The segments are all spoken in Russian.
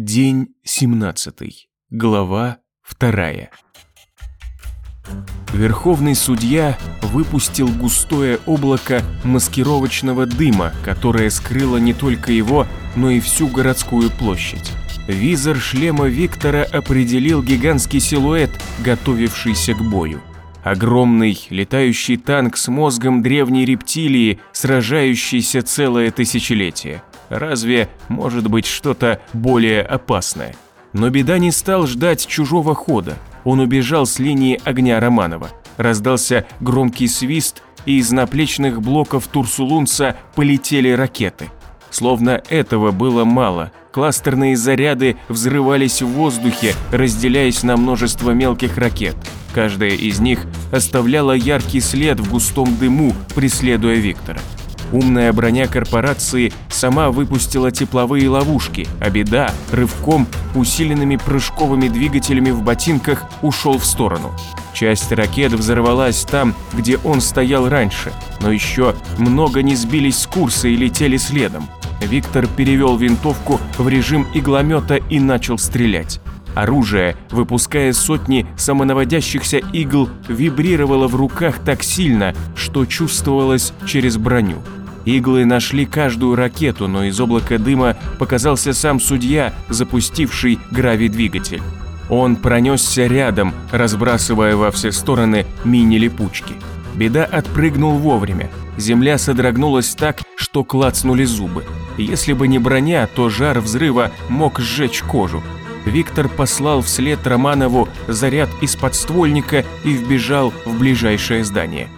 День 17. Глава 2. Верховный судья выпустил густое облако маскировочного дыма, которое скрыло не только его, но и всю городскую площадь. Визор шлема Виктора определил гигантский силуэт, готовившийся к бою. Огромный летающий танк с мозгом древней рептилии, сражающийся целое тысячелетие. Разве может быть что-то более опасное? Но беда не стал ждать чужого хода. Он убежал с линии огня Романова. Раздался громкий свист, и из наплечных блоков Турсулунца полетели ракеты. Словно этого было мало. Кластерные заряды взрывались в воздухе, разделяясь на множество мелких ракет. Каждая из них оставляла яркий след в густом дыму, преследуя Виктора. Умная броня корпорации сама выпустила тепловые ловушки, а беда рывком, усиленными прыжковыми двигателями в ботинках, ушел в сторону. Часть ракет взорвалась там, где он стоял раньше, но еще много не сбились с курса и летели следом. Виктор перевел винтовку в режим игломета и начал стрелять. Оружие, выпуская сотни самонаводящихся игл, вибрировало в руках так сильно, что чувствовалось через броню. Иглы нашли каждую ракету, но из облака дыма показался сам судья, запустивший гравидвигатель. Он пронесся рядом, разбрасывая во все стороны мини-липучки. Беда отпрыгнул вовремя. Земля содрогнулась так, что клацнули зубы. Если бы не броня, то жар взрыва мог сжечь кожу. Виктор послал вслед Романову заряд из подствольника и вбежал в ближайшее здание.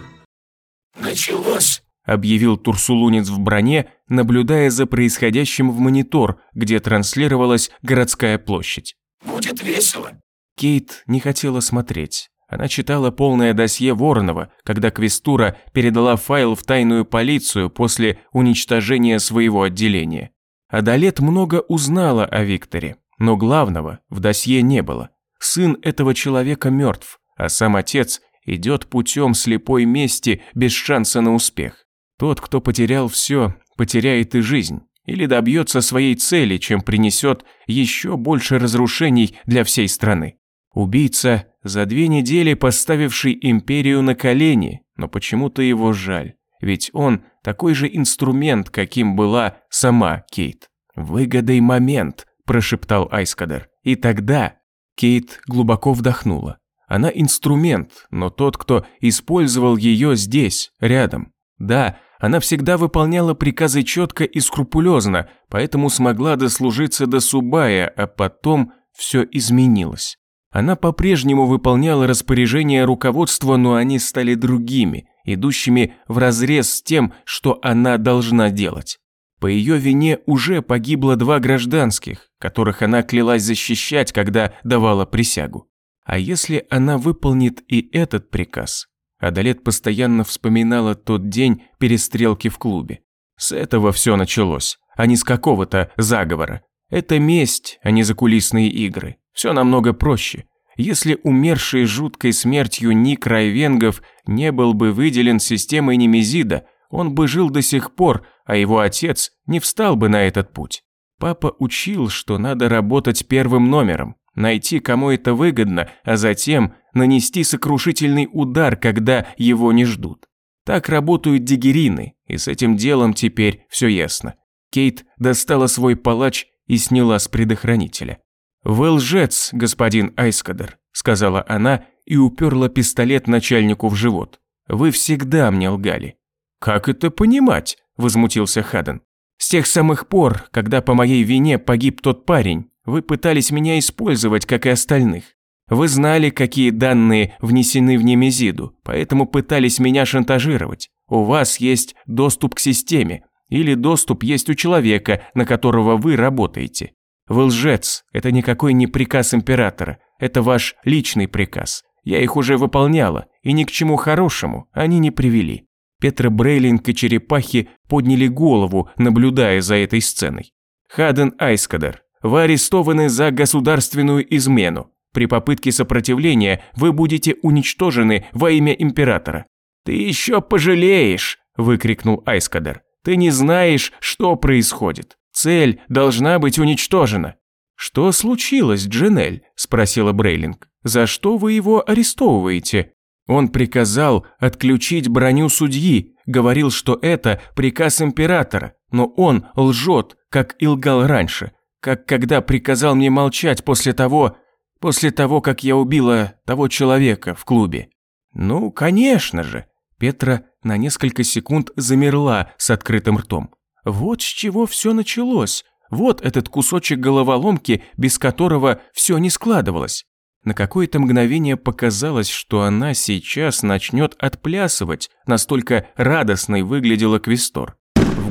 «Началось!» – объявил Турсулунец в броне, наблюдая за происходящим в монитор, где транслировалась городская площадь. «Будет весело!» Кейт не хотела смотреть. Она читала полное досье Воронова, когда Квестура передала файл в тайную полицию после уничтожения своего отделения. Адалет много узнала о Викторе, но главного в досье не было. Сын этого человека мертв, а сам отец идет путем слепой мести без шанса на успех. Тот, кто потерял все, потеряет и жизнь. Или добьется своей цели, чем принесет еще больше разрушений для всей страны. Убийца, за две недели поставивший империю на колени, но почему-то его жаль. Ведь он такой же инструмент, каким была сама Кейт. «Выгодай момент», – прошептал Айскадер. И тогда Кейт глубоко вдохнула. Она инструмент, но тот, кто использовал ее здесь, рядом. Да, она всегда выполняла приказы четко и скрупулезно, поэтому смогла дослужиться до Субая, а потом все изменилось. Она по-прежнему выполняла распоряжения руководства, но они стали другими, идущими вразрез с тем, что она должна делать. По ее вине уже погибло два гражданских, которых она клялась защищать, когда давала присягу. А если она выполнит и этот приказ, Адалет постоянно вспоминала тот день перестрелки в клубе. С этого все началось, а не с какого-то заговора. Это месть, а не закулисные игры. Все намного проще. Если умерший жуткой смертью Ник Райвенгов не был бы выделен системой Немезида, он бы жил до сих пор, а его отец не встал бы на этот путь. Папа учил, что надо работать первым номером, найти, кому это выгодно, а затем нанести сокрушительный удар, когда его не ждут. Так работают дигерины, и с этим делом теперь все ясно. Кейт достала свой палач и сняла с предохранителя. «Вы лжец, господин Айскадер», – сказала она и уперла пистолет начальнику в живот. «Вы всегда мне лгали». «Как это понимать?» – возмутился Хаден. «С тех самых пор, когда по моей вине погиб тот парень, вы пытались меня использовать, как и остальных. Вы знали, какие данные внесены в Немезиду, поэтому пытались меня шантажировать. У вас есть доступ к системе, или доступ есть у человека, на которого вы работаете. Вы лжец, это никакой не приказ императора, это ваш личный приказ. Я их уже выполняла, и ни к чему хорошему они не привели. Петра Брейлинг и Черепахи подняли голову, наблюдая за этой сценой. Хаден Айскадер, вы арестованы за государственную измену. При попытке сопротивления вы будете уничтожены во имя императора». «Ты еще пожалеешь!» – выкрикнул Айскадер. «Ты не знаешь, что происходит. Цель должна быть уничтожена». «Что случилось, Джинель?» – спросила Брейлинг. «За что вы его арестовываете?» Он приказал отключить броню судьи, говорил, что это приказ императора, но он лжет, как и лгал раньше, как когда приказал мне молчать после того, после того, как я убила того человека в клубе. Ну, конечно же. Петра на несколько секунд замерла с открытым ртом. Вот с чего все началось. Вот этот кусочек головоломки, без которого все не складывалось. На какое-то мгновение показалось, что она сейчас начнет отплясывать, настолько радостной выглядела Квестор.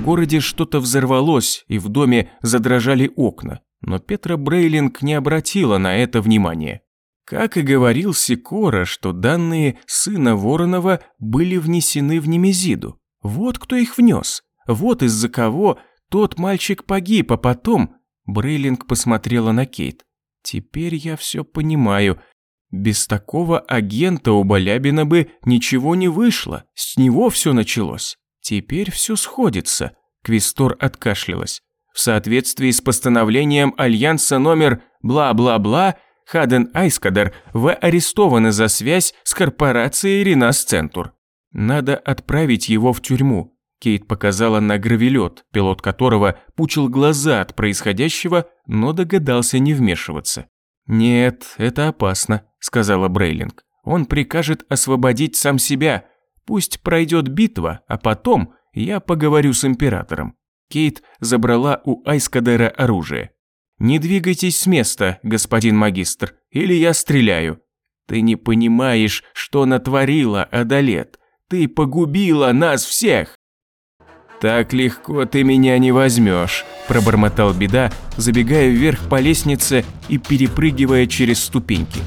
В городе что-то взорвалось, и в доме задрожали окна, но Петра Брейлинг не обратила на это внимания. Как и говорил Сикора, что данные сына Воронова были внесены в Немезиду. Вот кто их внес. Вот из-за кого тот мальчик погиб, а потом... Брейлинг посмотрела на Кейт. Теперь я все понимаю. Без такого агента у Балябина бы ничего не вышло. С него все началось. Теперь все сходится. Квестор откашлялась. В соответствии с постановлением Альянса номер бла-бла-бла Хаден Айскадер, вы арестованы за связь с корпорацией Ринас Центур. Надо отправить его в тюрьму. Кейт показала на гравелет, пилот которого пучил глаза от происходящего, но догадался не вмешиваться. «Нет, это опасно», – сказала Брейлинг. «Он прикажет освободить сам себя. Пусть пройдет битва, а потом я поговорю с императором». Кейт забрала у Айскадера оружие. «Не двигайтесь с места, господин магистр, или я стреляю». «Ты не понимаешь, что натворила, Адалет. Ты погубила нас всех!» «Так легко ты меня не возьмешь», – пробормотал Беда, забегая вверх по лестнице и перепрыгивая через ступеньки.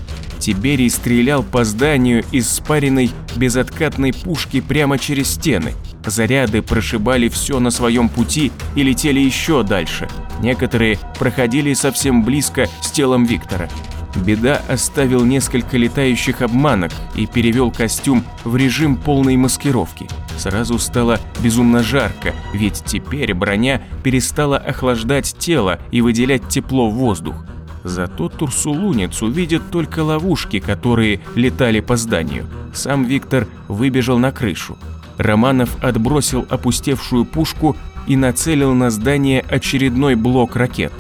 Тиберий стрелял по зданию из спаренной безоткатной пушки прямо через стены. Заряды прошибали все на своем пути и летели еще дальше. Некоторые проходили совсем близко с телом Виктора. Беда оставил несколько летающих обманок и перевел костюм в режим полной маскировки. Сразу стало безумно жарко, ведь теперь броня перестала охлаждать тело и выделять тепло в воздух. Зато Турсулунец увидит только ловушки, которые летали по зданию. Сам Виктор выбежал на крышу. Романов отбросил опустевшую пушку и нацелил на здание очередной блок ракет.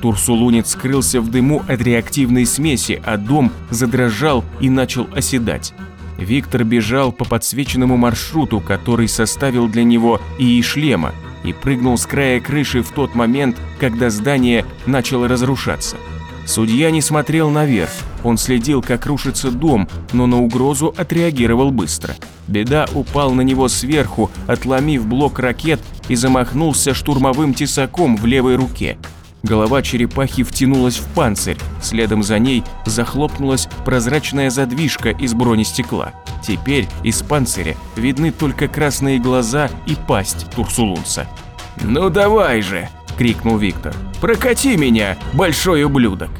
Турсулунец скрылся в дыму от реактивной смеси, а дом задрожал и начал оседать. Виктор бежал по подсвеченному маршруту, который составил для него и шлема, и прыгнул с края крыши в тот момент, когда здание начало разрушаться. Судья не смотрел наверх, он следил, как рушится дом, но на угрозу отреагировал быстро. Беда упал на него сверху, отломив блок ракет и замахнулся штурмовым тесаком в левой руке. Голова черепахи втянулась в панцирь, следом за ней захлопнулась прозрачная задвижка из бронестекла. Теперь из панциря видны только красные глаза и пасть Турсулунца. «Ну давай же!» – крикнул Виктор. «Прокати меня, большой ублюдок!»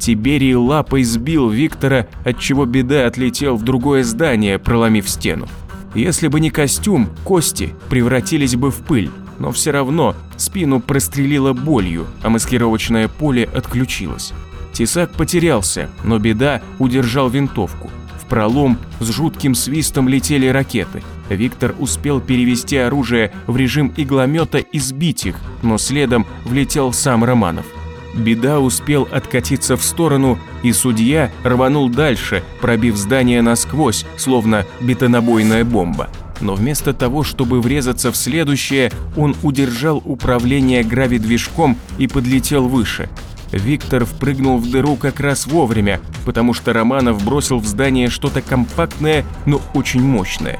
Тиберий лапой сбил Виктора, отчего беда отлетел в другое здание, проломив стену. Если бы не костюм, кости превратились бы в пыль, но все равно спину прострелило болью, а маскировочное поле отключилось. Тесак потерялся, но беда удержал винтовку. Пролом с жутким свистом летели ракеты. Виктор успел перевести оружие в режим игломета и сбить их, но следом влетел сам Романов. Беда успел откатиться в сторону, и судья рванул дальше, пробив здание насквозь, словно бетонобойная бомба. Но вместо того, чтобы врезаться в следующее, он удержал управление гравидвижком и подлетел выше. Виктор впрыгнул в дыру как раз вовремя, потому что Романов бросил в здание что-то компактное, но очень мощное.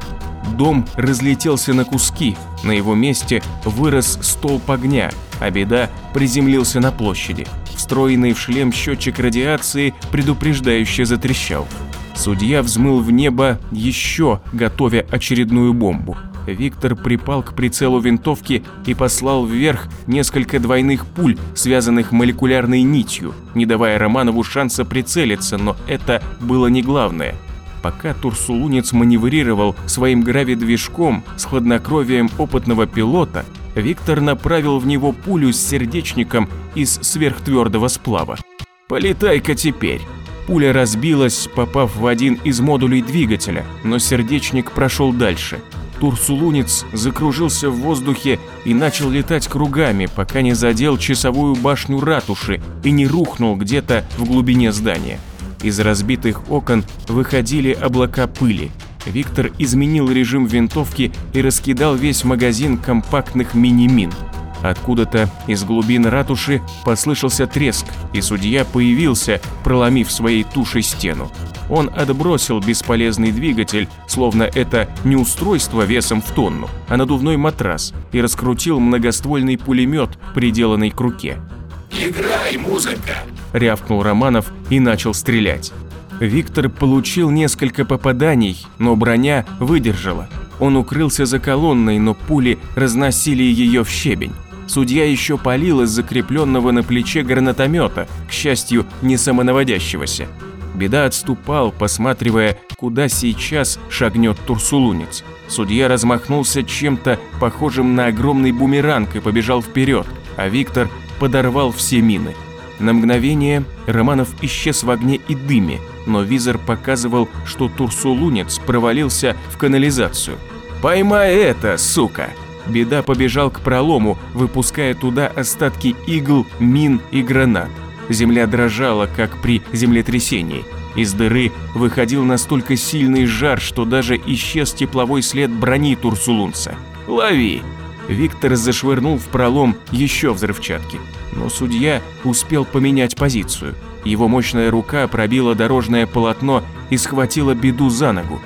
Дом разлетелся на куски, на его месте вырос столб огня, а беда приземлился на площади. Встроенный в шлем счетчик радиации предупреждающе затрещал. Судья взмыл в небо еще, готовя очередную бомбу. Виктор припал к прицелу винтовки и послал вверх несколько двойных пуль, связанных молекулярной нитью, не давая Романову шанса прицелиться, но это было не главное. Пока Турсулунец маневрировал своим гравидвижком с хладнокровием опытного пилота, Виктор направил в него пулю с сердечником из сверхтвердого сплава. «Полетай-ка теперь!» Пуля разбилась, попав в один из модулей двигателя, но сердечник прошел дальше. Турсулунец закружился в воздухе и начал летать кругами, пока не задел часовую башню ратуши и не рухнул где-то в глубине здания. Из разбитых окон выходили облака пыли. Виктор изменил режим винтовки и раскидал весь магазин компактных мини-мин. Откуда-то из глубин ратуши послышался треск, и судья появился, проломив своей тушей стену. Он отбросил бесполезный двигатель, словно это не устройство весом в тонну, а надувной матрас, и раскрутил многоствольный пулемет, приделанный к руке. «Играй, музыка!» – рявкнул Романов и начал стрелять. Виктор получил несколько попаданий, но броня выдержала. Он укрылся за колонной, но пули разносили ее в щебень. Судья еще палил из закрепленного на плече гранатомета, к счастью, не самонаводящегося. Беда отступал, посматривая, куда сейчас шагнет Турсулунец. Судья размахнулся чем-то похожим на огромный бумеранг и побежал вперед, а Виктор подорвал все мины. На мгновение Романов исчез в огне и дыме, но визор показывал, что Турсулунец провалился в канализацию. «Поймай это, сука!» Беда побежал к пролому, выпуская туда остатки игл, мин и гранат. Земля дрожала, как при землетрясении. Из дыры выходил настолько сильный жар, что даже исчез тепловой след брони Турсулунца. «Лови!» Виктор зашвырнул в пролом еще взрывчатки. Но судья успел поменять позицию. Его мощная рука пробила дорожное полотно и схватила беду за ногу.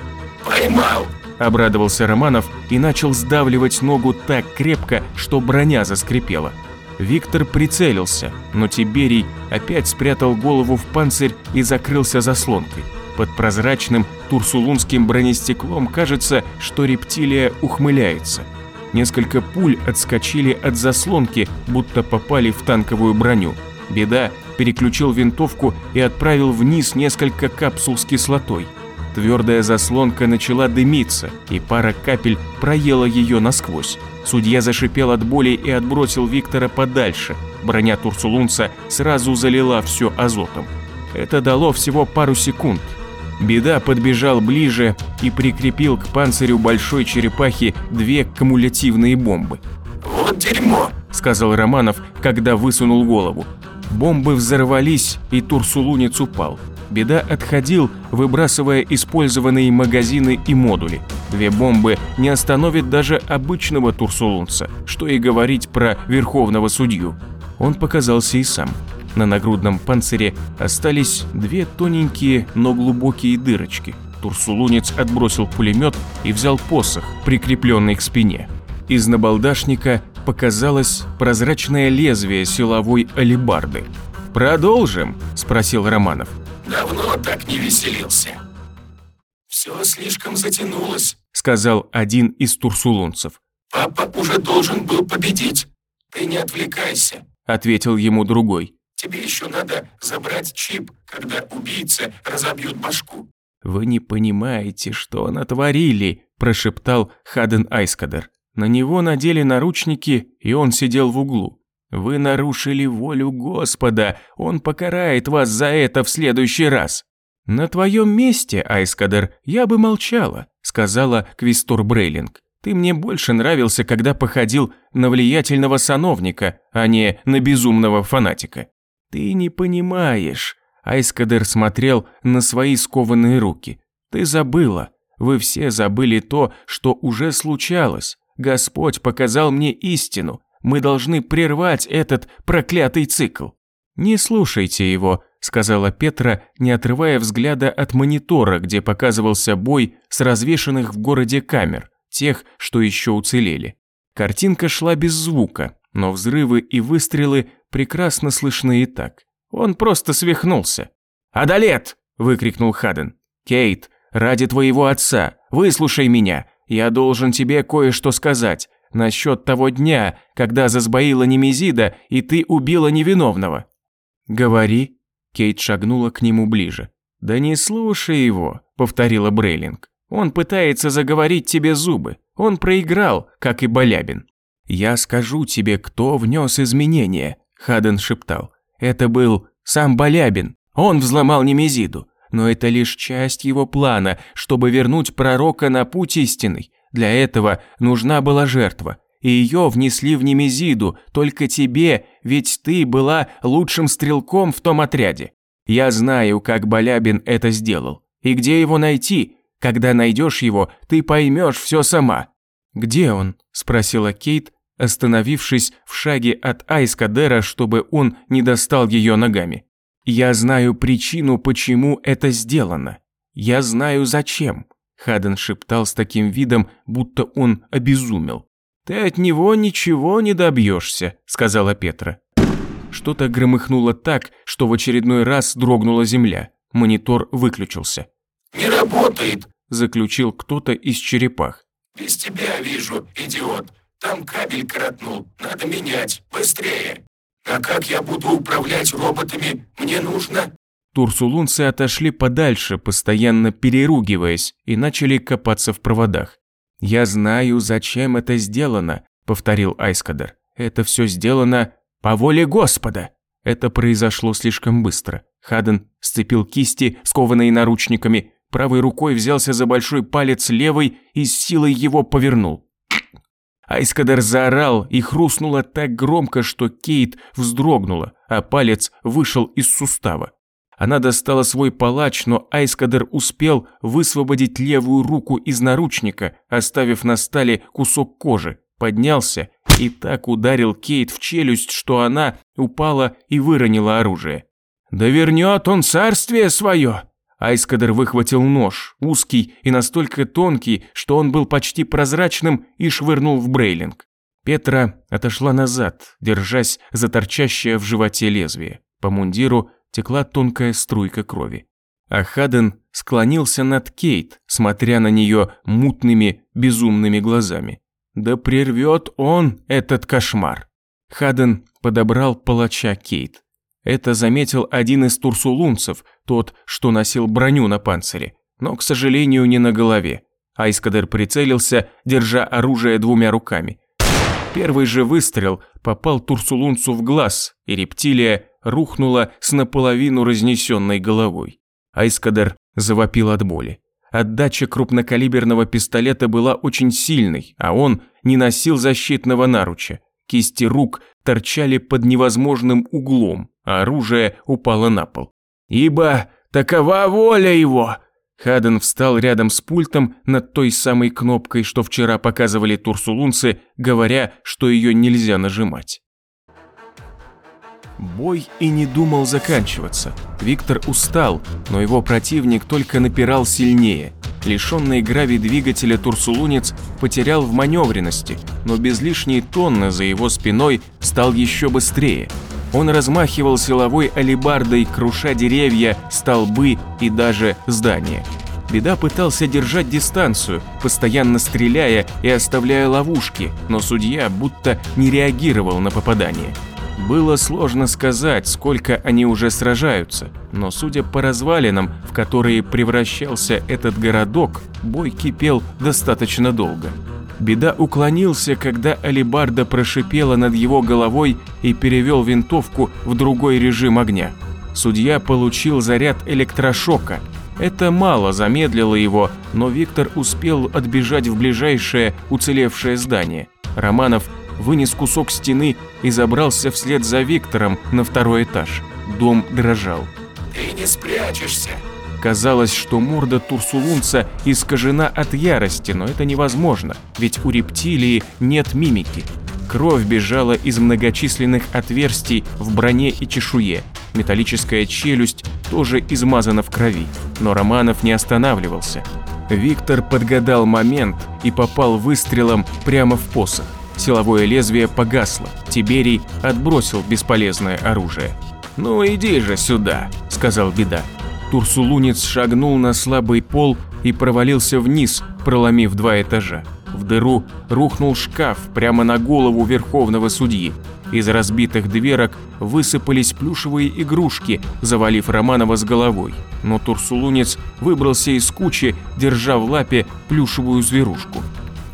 «Поймал!» Обрадовался Романов и начал сдавливать ногу так крепко, что броня заскрипела. Виктор прицелился, но Тиберий опять спрятал голову в панцирь и закрылся заслонкой. Под прозрачным турсулунским бронестеклом кажется, что рептилия ухмыляется. Несколько пуль отскочили от заслонки, будто попали в танковую броню. Беда переключил винтовку и отправил вниз несколько капсул с кислотой. Твердая заслонка начала дымиться, и пара капель проела ее насквозь. Судья зашипел от боли и отбросил Виктора подальше. Броня Турсулунца сразу залила все азотом. Это дало всего пару секунд. Беда подбежал ближе и прикрепил к панцирю большой черепахи две кумулятивные бомбы. «Вот дерьмо!» – сказал Романов, когда высунул голову. Бомбы взорвались, и Турсулунец упал. Беда отходил, выбрасывая использованные магазины и модули. Две бомбы не остановят даже обычного турсулунца, что и говорить про верховного судью. Он показался и сам. На нагрудном панцире остались две тоненькие, но глубокие дырочки. Турсулунец отбросил пулемет и взял посох, прикрепленный к спине. Из набалдашника показалось прозрачное лезвие силовой алебарды. «Продолжим?» – спросил Романов. Давно так не веселился. Все слишком затянулось, сказал один из турсулунцев. Папа уже должен был победить. Ты не отвлекайся, ответил ему другой. Тебе еще надо забрать чип, когда убийцы разобьют башку. Вы не понимаете, что натворили, прошептал Хаден Айскадер. На него надели наручники, и он сидел в углу. Вы нарушили волю Господа, Он покарает вас за это в следующий раз. На твоем месте, Айскадер, я бы молчала, сказала Квистор Брейлинг. Ты мне больше нравился, когда походил на влиятельного сановника, а не на безумного фанатика. Ты не понимаешь. Айскадер смотрел на свои скованные руки. Ты забыла. Вы все забыли то, что уже случалось. Господь показал мне истину. Мы должны прервать этот проклятый цикл. Не слушайте его, сказала Петра, не отрывая взгляда от монитора, где показывался бой с развешанных в городе камер, тех, что еще уцелели. Картинка шла без звука, но взрывы и выстрелы прекрасно слышны и так. Он просто свихнулся. «Адалет!» – выкрикнул Хаден. «Кейт, ради твоего отца, выслушай меня. Я должен тебе кое-что сказать насчет того дня, когда засбоила Немезида, и ты убила невиновного». «Говори». Кейт шагнула к нему ближе. «Да не слушай его», – повторила Брейлинг. «Он пытается заговорить тебе зубы. Он проиграл, как и Балябин». «Я скажу тебе, кто внес изменения», – Хаден шептал. «Это был сам Балябин. Он взломал Немезиду. Но это лишь часть его плана, чтобы вернуть пророка на путь истинный. Для этого нужна была жертва. И ее внесли в Немезиду, только тебе, ведь ты была лучшим стрелком в том отряде. Я знаю, как Балябин это сделал. И где его найти? Когда найдешь его, ты поймешь все сама». «Где он?» – спросила Кейт, остановившись в шаге от Айскадера, чтобы он не достал ее ногами. «Я знаю причину, почему это сделано. Я знаю, зачем», – Хаден шептал с таким видом, будто он обезумел. «Ты от него ничего не добьешься», – сказала Петра. Что-то громыхнуло так, что в очередной раз дрогнула земля. Монитор выключился. «Не работает», – заключил кто-то из черепах. «Без тебя вижу, идиот. Там кабель коротнул. Надо менять. Быстрее. А как я буду управлять роботами? Мне нужно...» Турсулунцы отошли подальше, постоянно переругиваясь, и начали копаться в проводах. «Я знаю, зачем это сделано», – повторил Айскадер. «Это все сделано по воле Господа». Это произошло слишком быстро. Хаден сцепил кисти, скованные наручниками, правой рукой взялся за большой палец левой и с силой его повернул. Айскадер заорал и хрустнуло так громко, что Кейт вздрогнула, а палец вышел из сустава. Она достала свой палач, но Айскадер успел высвободить левую руку из наручника, оставив на столе кусок кожи, поднялся и так ударил Кейт в челюсть, что она упала и выронила оружие. «Да вернет он царствие свое!» Айскадер выхватил нож, узкий и настолько тонкий, что он был почти прозрачным, и швырнул в Брейлинг. Петра отошла назад, держась за торчащее в животе лезвие. По мундиру текла тонкая струйка крови. А Хаден склонился над Кейт, смотря на нее мутными, безумными глазами. Да прервет он этот кошмар. Хаден подобрал палача Кейт. Это заметил один из турсулунцев, тот, что носил броню на панцире, но, к сожалению, не на голове. Айскадер прицелился, держа оружие двумя руками. Первый же выстрел попал турсулунцу в глаз, и рептилия рухнула с наполовину разнесенной головой. Айскадер завопил от боли. Отдача крупнокалиберного пистолета была очень сильной, а он не носил защитного наруча. Кисти рук торчали под невозможным углом, а оружие упало на пол. «Ибо такова воля его!» Хаден встал рядом с пультом над той самой кнопкой, что вчера показывали турсулунцы, говоря, что ее нельзя нажимать. Бой и не думал заканчиваться. Виктор устал, но его противник только напирал сильнее. Лишенный гравий двигателя Турсулунец потерял в маневренности, но без лишней тонны за его спиной стал еще быстрее. Он размахивал силовой алебардой, круша деревья, столбы и даже здания. Беда пытался держать дистанцию, постоянно стреляя и оставляя ловушки, но судья будто не реагировал на попадание. Было сложно сказать, сколько они уже сражаются, но судя по развалинам, в которые превращался этот городок, бой кипел достаточно долго. Беда уклонился, когда алибарда прошипела над его головой и перевел винтовку в другой режим огня. Судья получил заряд электрошока. Это мало замедлило его, но Виктор успел отбежать в ближайшее уцелевшее здание. Романов вынес кусок стены и забрался вслед за Виктором на второй этаж. Дом дрожал. «Ты не спрячешься!» Казалось, что морда Турсулунца искажена от ярости, но это невозможно, ведь у рептилии нет мимики. Кровь бежала из многочисленных отверстий в броне и чешуе. Металлическая челюсть тоже измазана в крови, но Романов не останавливался. Виктор подгадал момент и попал выстрелом прямо в посох. Силовое лезвие погасло. Тиберий отбросил бесполезное оружие. «Ну иди же сюда», – сказал Беда. Турсулунец шагнул на слабый пол и провалился вниз, проломив два этажа. В дыру рухнул шкаф прямо на голову верховного судьи. Из разбитых дверок высыпались плюшевые игрушки, завалив Романова с головой. Но Турсулунец выбрался из кучи, держа в лапе плюшевую зверушку.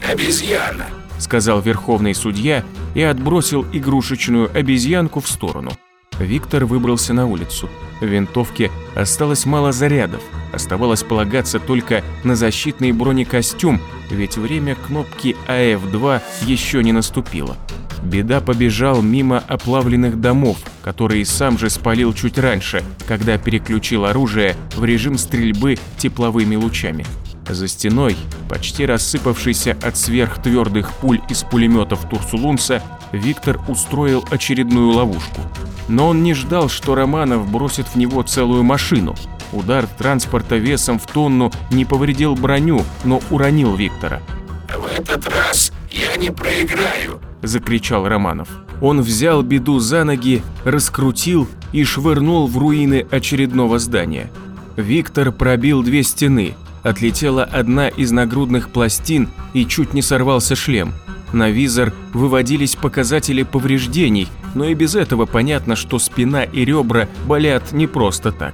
«Обезьяна!» – сказал верховный судья и отбросил игрушечную обезьянку в сторону. Виктор выбрался на улицу. В винтовке осталось мало зарядов. Оставалось полагаться только на защитный бронекостюм, ведь время кнопки АФ-2 еще не наступило. Беда побежал мимо оплавленных домов, которые сам же спалил чуть раньше, когда переключил оружие в режим стрельбы тепловыми лучами. За стеной, почти рассыпавшийся от сверхтвердых пуль из пулеметов Турсулунса, Виктор устроил очередную ловушку. Но он не ждал, что Романов бросит в него целую машину. Удар транспорта весом в тонну не повредил броню, но уронил Виктора. «В этот раз я не проиграю!» – закричал Романов. Он взял беду за ноги, раскрутил и швырнул в руины очередного здания. Виктор пробил две стены, отлетела одна из нагрудных пластин и чуть не сорвался шлем. На визор выводились показатели повреждений, но и без этого понятно, что спина и ребра болят не просто так.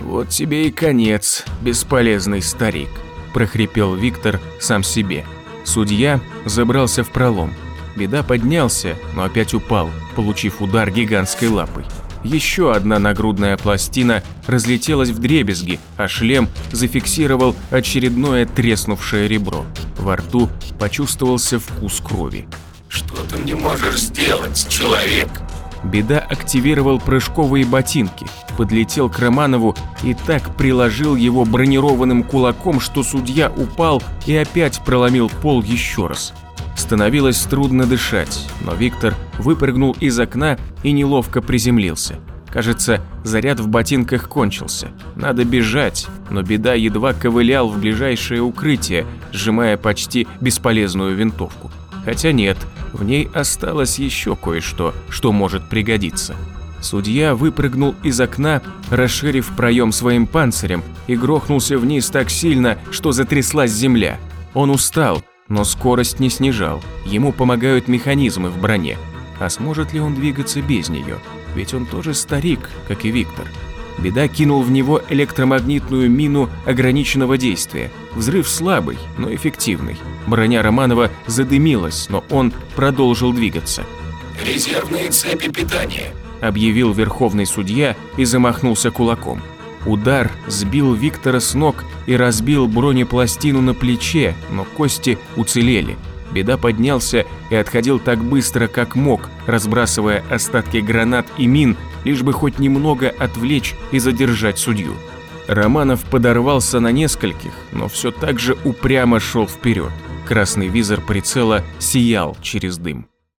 «Вот тебе и конец, бесполезный старик», – прохрипел Виктор сам себе. Судья забрался в пролом. Беда поднялся, но опять упал, получив удар гигантской лапой. Еще одна нагрудная пластина разлетелась в дребезги, а шлем зафиксировал очередное треснувшее ребро. Во рту почувствовался вкус крови. «Что ты мне можешь сделать, человек?» Беда активировал прыжковые ботинки, подлетел к Романову и так приложил его бронированным кулаком, что судья упал и опять проломил пол еще раз. Становилось трудно дышать, но Виктор выпрыгнул из окна и неловко приземлился. Кажется, заряд в ботинках кончился. Надо бежать, но беда едва ковылял в ближайшее укрытие, сжимая почти бесполезную винтовку. Хотя нет, в ней осталось еще кое-что, что может пригодиться. Судья выпрыгнул из окна, расширив проем своим панцирем, и грохнулся вниз так сильно, что затряслась земля. Он устал, но скорость не снижал, ему помогают механизмы в броне. А сможет ли он двигаться без нее? Ведь он тоже старик, как и Виктор. Беда кинул в него электромагнитную мину ограниченного действия. Взрыв слабый, но эффективный. Броня Романова задымилась, но он продолжил двигаться. «Резервные цепи питания», – объявил верховный судья и замахнулся кулаком. Удар сбил Виктора с ног и разбил бронепластину на плече, но кости уцелели. Беда поднялся и отходил так быстро, как мог, разбрасывая остатки гранат и мин, лишь бы хоть немного отвлечь и задержать судью. Романов подорвался на нескольких, но все так же упрямо шел вперед. Красный визор прицела сиял через дым.